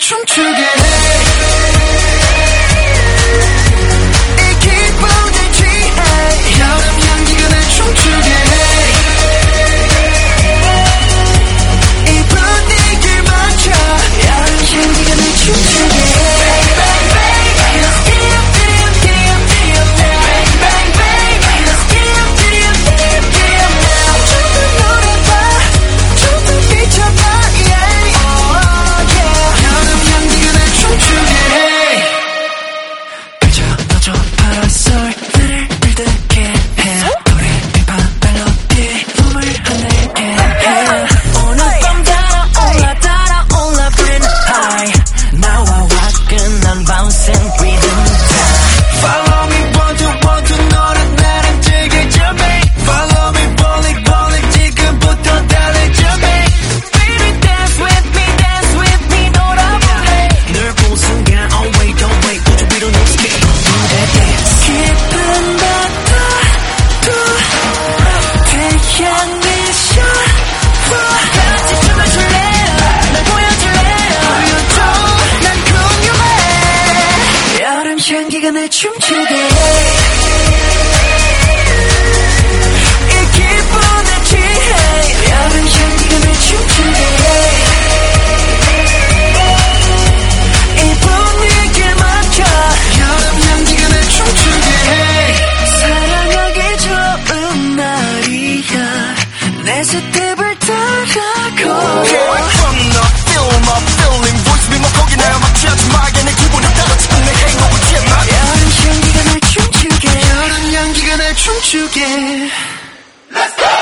춤추게 해 시한 기간에 춤추게. 해 Don't you get? Let's go!